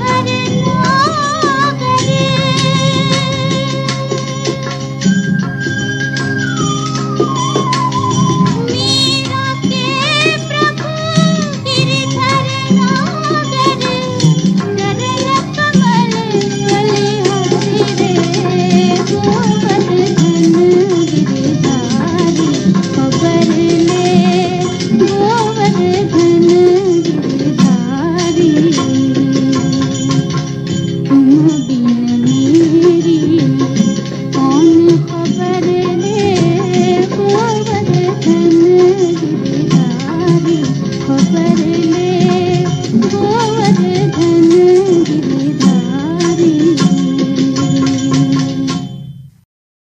I didn't know.